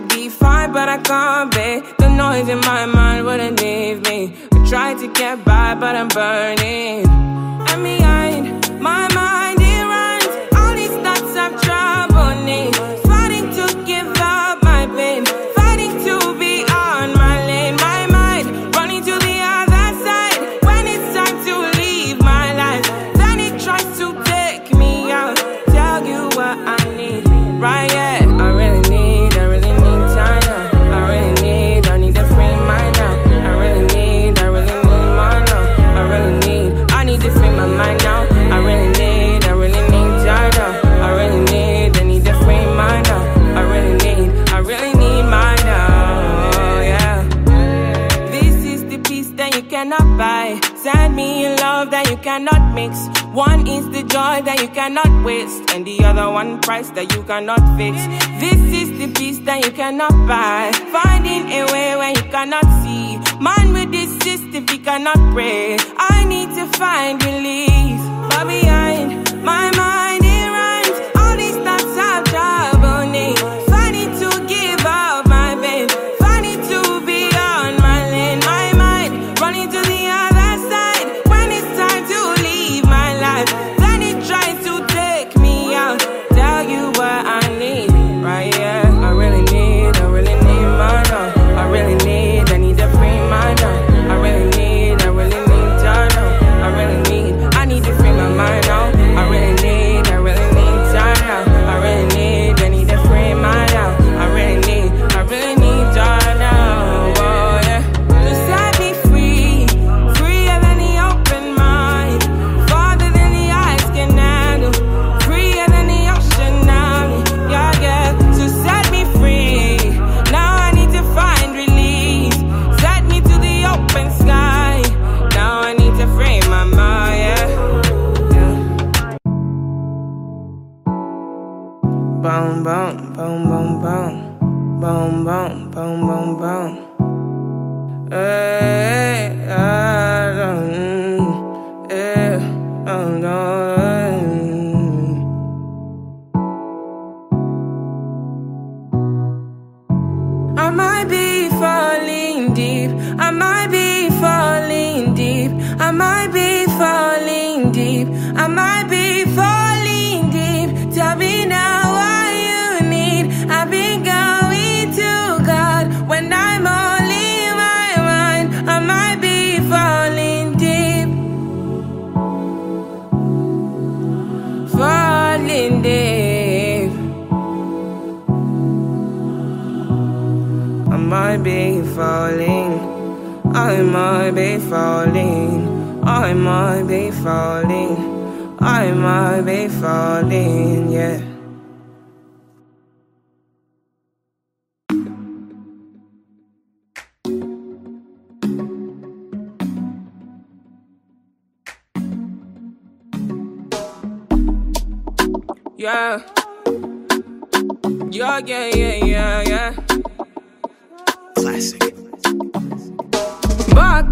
to be fine, but I can't be. The noise in my mind wouldn't leave me. I tried to get by, but I'm burning. Send me a love that you cannot mix. One is the joy that you cannot waste, and the other one price that you cannot fix. This is the peace that you cannot buy. Finding a way when you cannot see. Man with this system, he cannot pray. I need to find release. Might be falling deep. I might be falling deep. I might be falling deep. Tell me now what you need. I've been going to God when I'm all in my mind. I might be falling deep. Falling deep. I might be falling. I might be falling. I might be falling. I might be falling, yeah. Yeah. Yeah, yeah, yeah, yeah. Classic.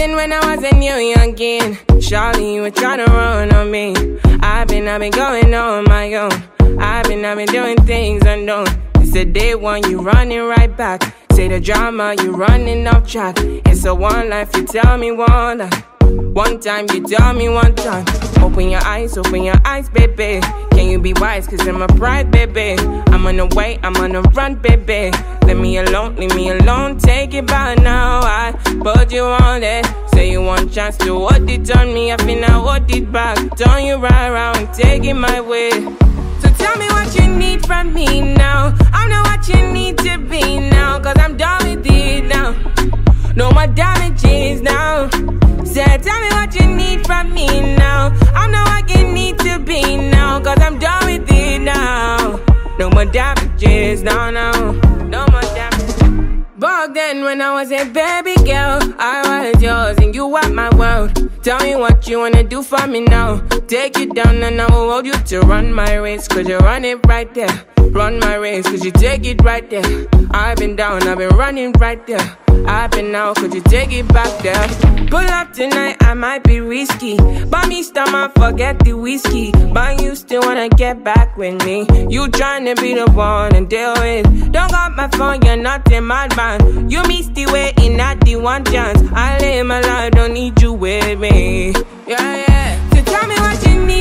Then when I was a new youngin', Charlie, you were trying to run on me. I've been, I've been going on my own. I've been, I've been doing things unknown. It's the day one, you running right back. Say the drama, you running off track. It's a one life, you tell me one life. One time, you tell me one time. Open your eyes, open your eyes, baby. Can you be wise? Cause I'm a pride, baby. I'm on the way, I'm on the run, baby. Leave me alone, leave me alone. Take it by now. I put you on it. Say you want chance to hold it on me. I feel I hold it back. Turn you right around, take it my way. So tell me what you need from me now. I know what you need to be now. Cause I'm done with it now. No more damages now. Say, tell me what you need from me now. Cause I'm done with it now. No more damages, no, no. No more damages. Back then, when I was a baby girl, I was yours and you were my world. Tell me what you wanna do for me now. Take you down and I will hold you to run my race. Cause you run it right there. Run my race, cause you take it right there. I've been down, I've been running right there. I've been out, could you take it back there? Pull up tonight, I might be risky. Buy me stomach, forget the whiskey. But you still wanna get back with me. You tryna be the one and deal with. Don't got my phone, you're not in my band. You missed the way in at the one chance. I live my life, don't need you with me. Yeah, yeah. So tell me what you need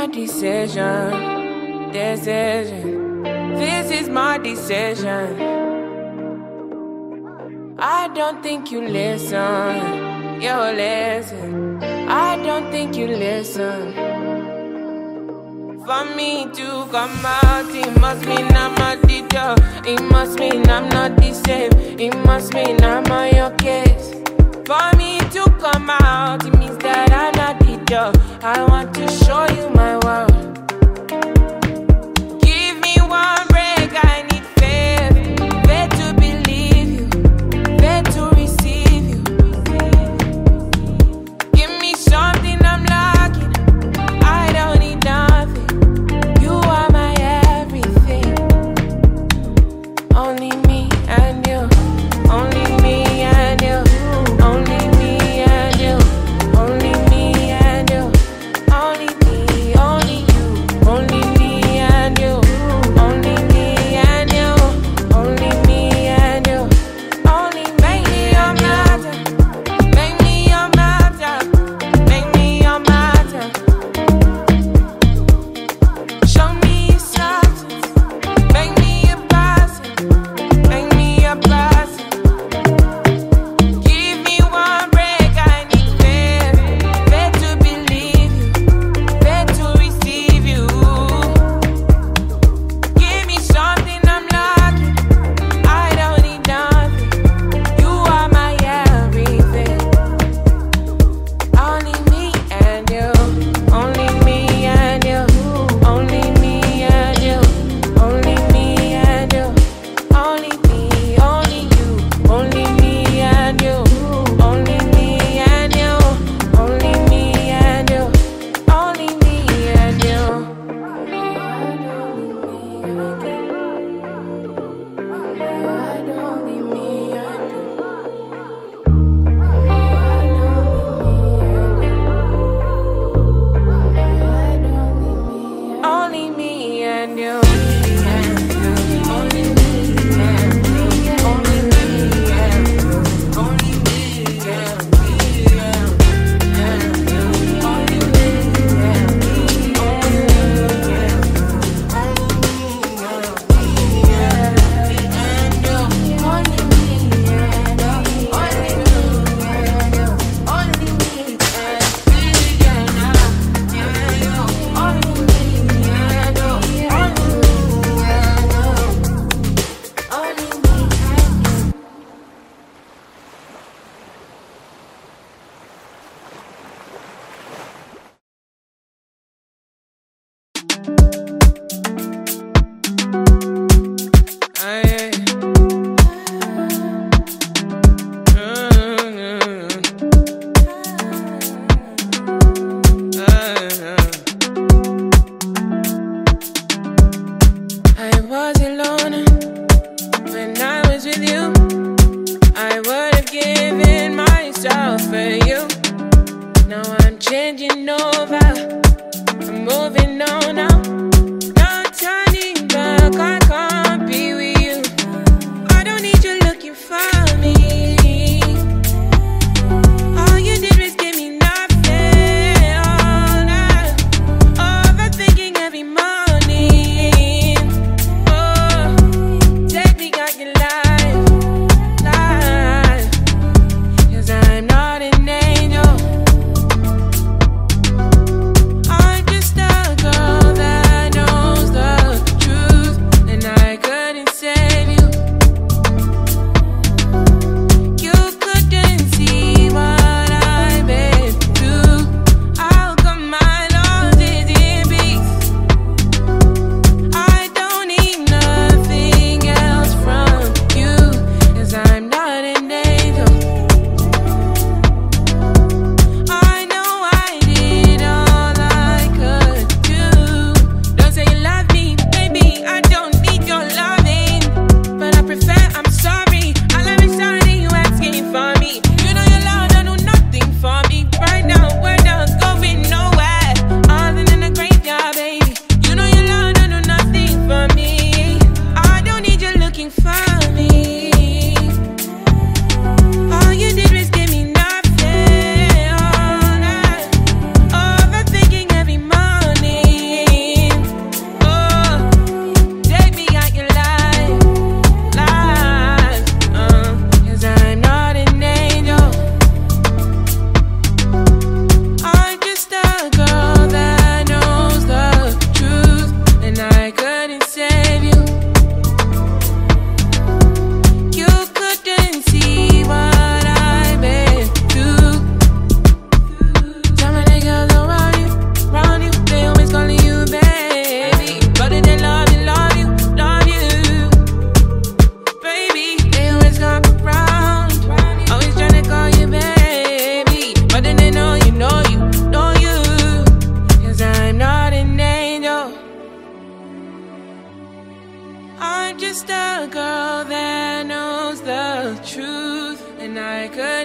my decision. Decision. This is my decision. I don't think you listen. You listen. I don't think you listen. For me to come out, it must mean I'm a teacher. It must mean I'm not the same. It must mean I'm on your case. For me to come out, it means that I'm not the job. I want to show you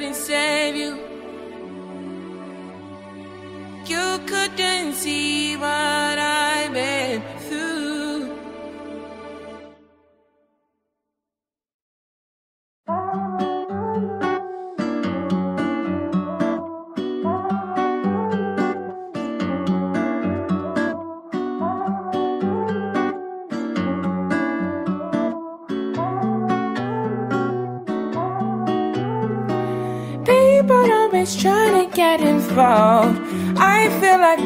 couldn't save you. You couldn't see what I.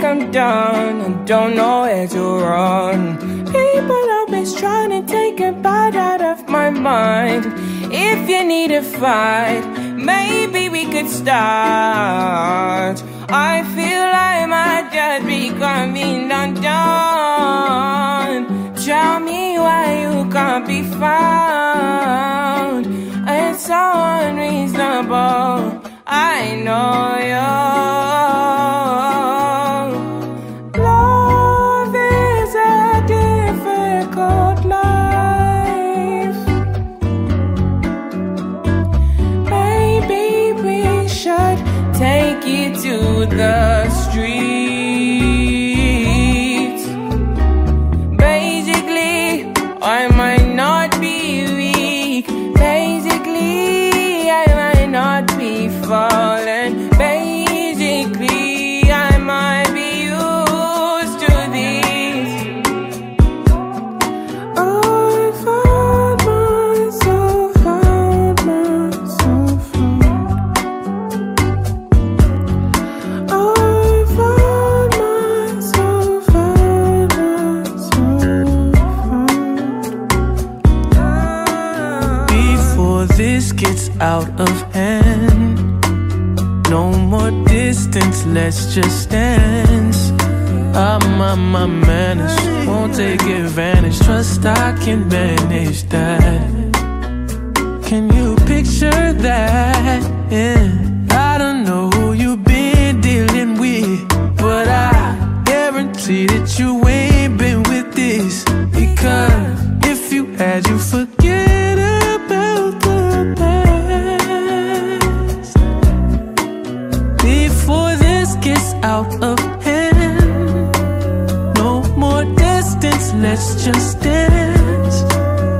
I'm done. I don't know where to run. People always trying to take a bite out of my mind. If you need a fight, maybe we could start. I feel like my dad becoming undone. just let's just dance.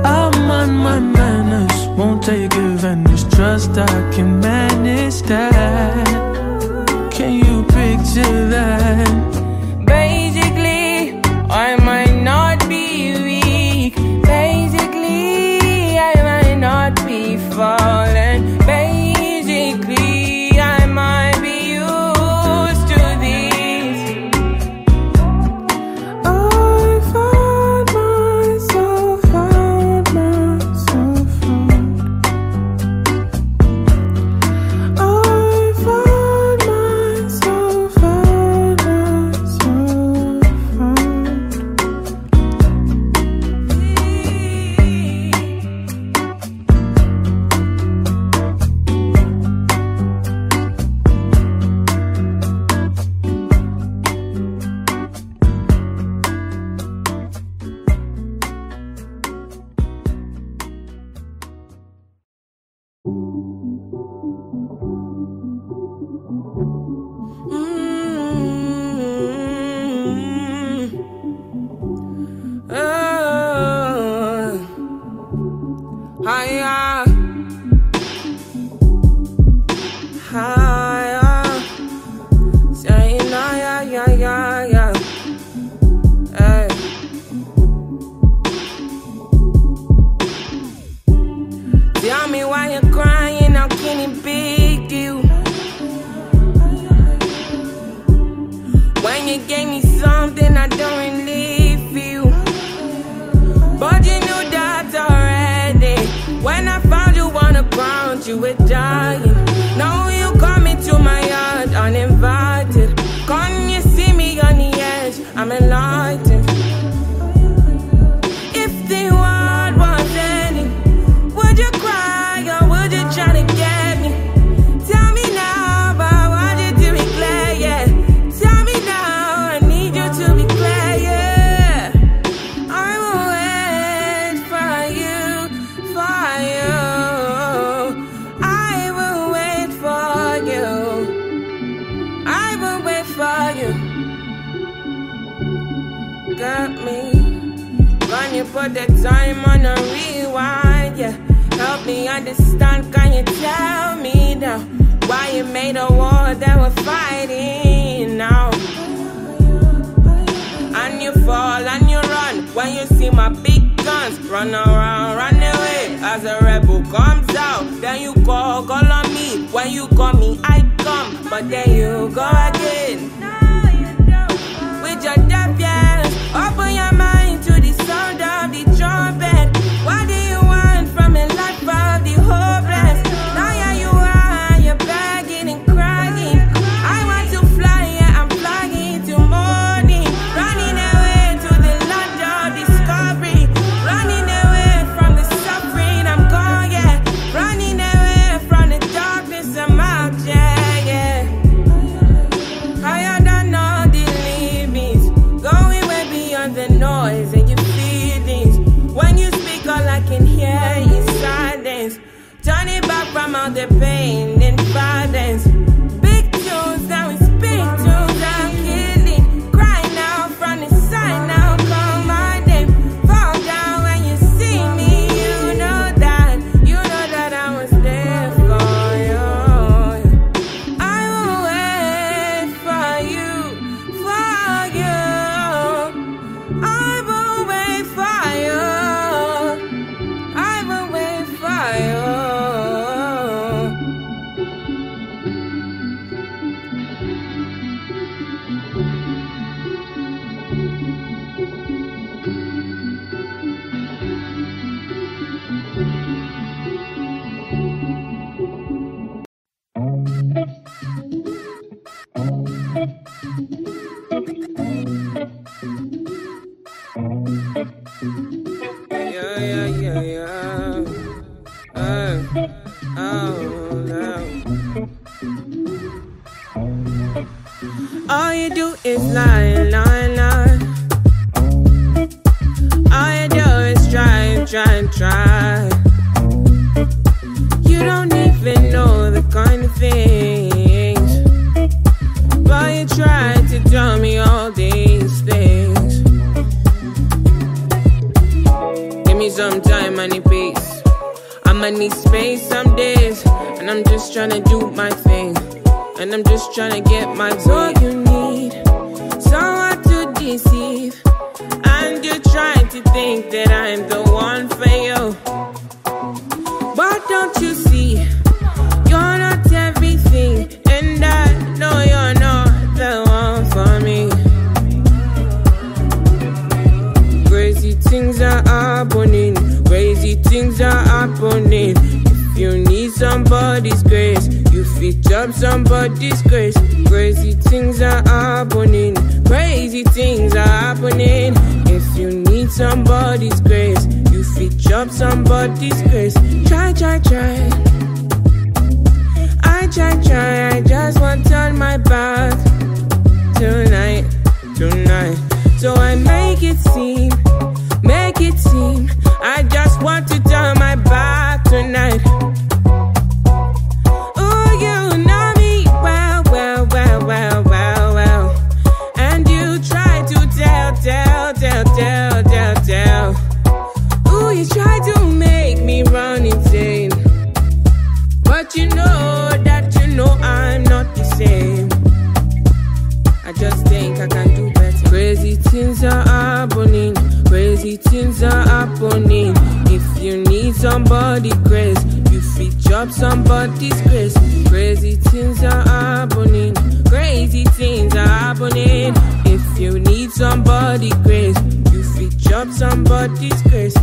I'm on my manners, won't take advantage. Trust I can manage that. Can you picture that? you gave me something I don't leave you. But you knew that already. When I found you on the ground, you were dying. Time on a rewind, yeah. Help me understand, can you tell me now why you made a war that we're fighting now? And you fall and you run when you see my big guns. Run around, run away as a rebel comes out. Then you call, call on me. When you call me, I come. But then you go again. With your deaf ears, open your mind sound of the trumpet. Just trying to do my thing. And I'm just trying to get my So you need someone to deceive. And you're trying to think that I'm the one for you. But don't you see? You're not everything. And I know you're not the one for me. Crazy things are happening. Crazy things are happening. Somebody's grace, you fit up somebody's grace. Crazy things are happening. Crazy things are happening. If you need somebody's grace, you fit up somebody's grace. Try, try, try. I try, try. I just want to turn my back tonight, tonight. So I make it seem, make it seem. I just want to turn my back tonight. Somebody's grace. Crazy things are happening. Crazy things are happening. If you need somebody grace, you fit up somebody's grace.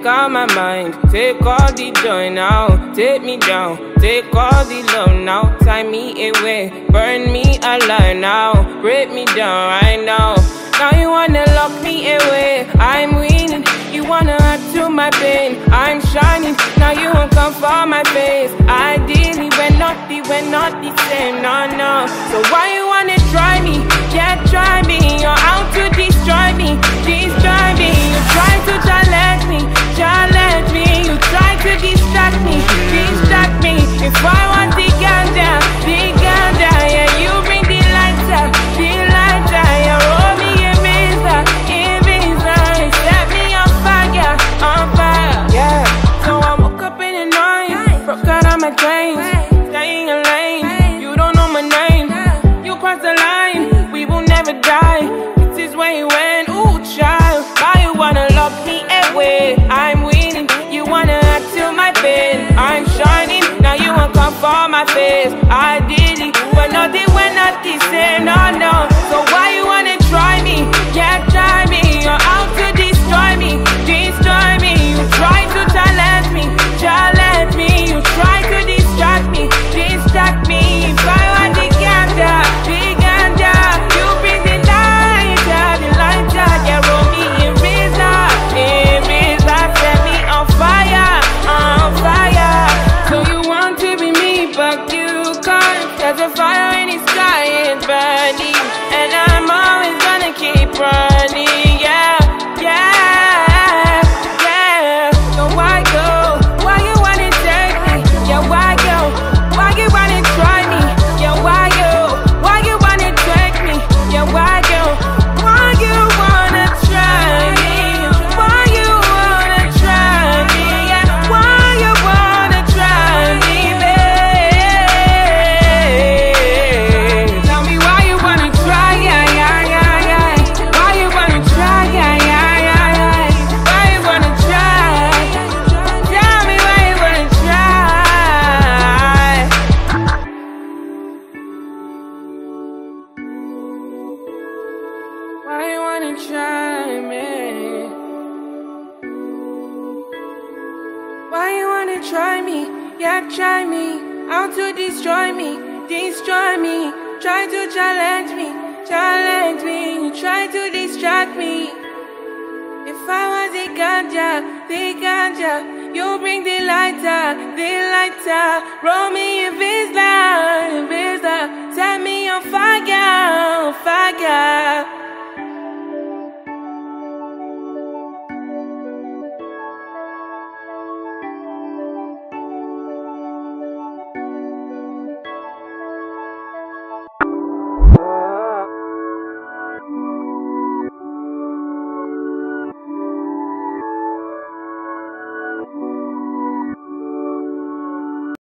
Take all my mind, take all the joy now. Take me down, take all the love now. Tie me away, burn me alive now. Break me down right now. Now you wanna lock me away. I'm winning, you wanna add to my pain. I'm shining, now you won't come for my face. Ideally, we're not the, we're not the same, no, no. So why you wanna try me? Yeah, try me. You're out to destroy me, destroy me. You try to challenge me, challenge me. You try to distract me, distract me. If I want the ganja, the ganja, yeah, you bring the lighter. There's a fire try me? Yeah, try me. Out to destroy me, destroy me. Try to challenge me, challenge me. You try to distract me. If I was a ganja, the ganja, you bring the lighter, the lighter. Roll me a visa, visa. Set me on fire, on fire.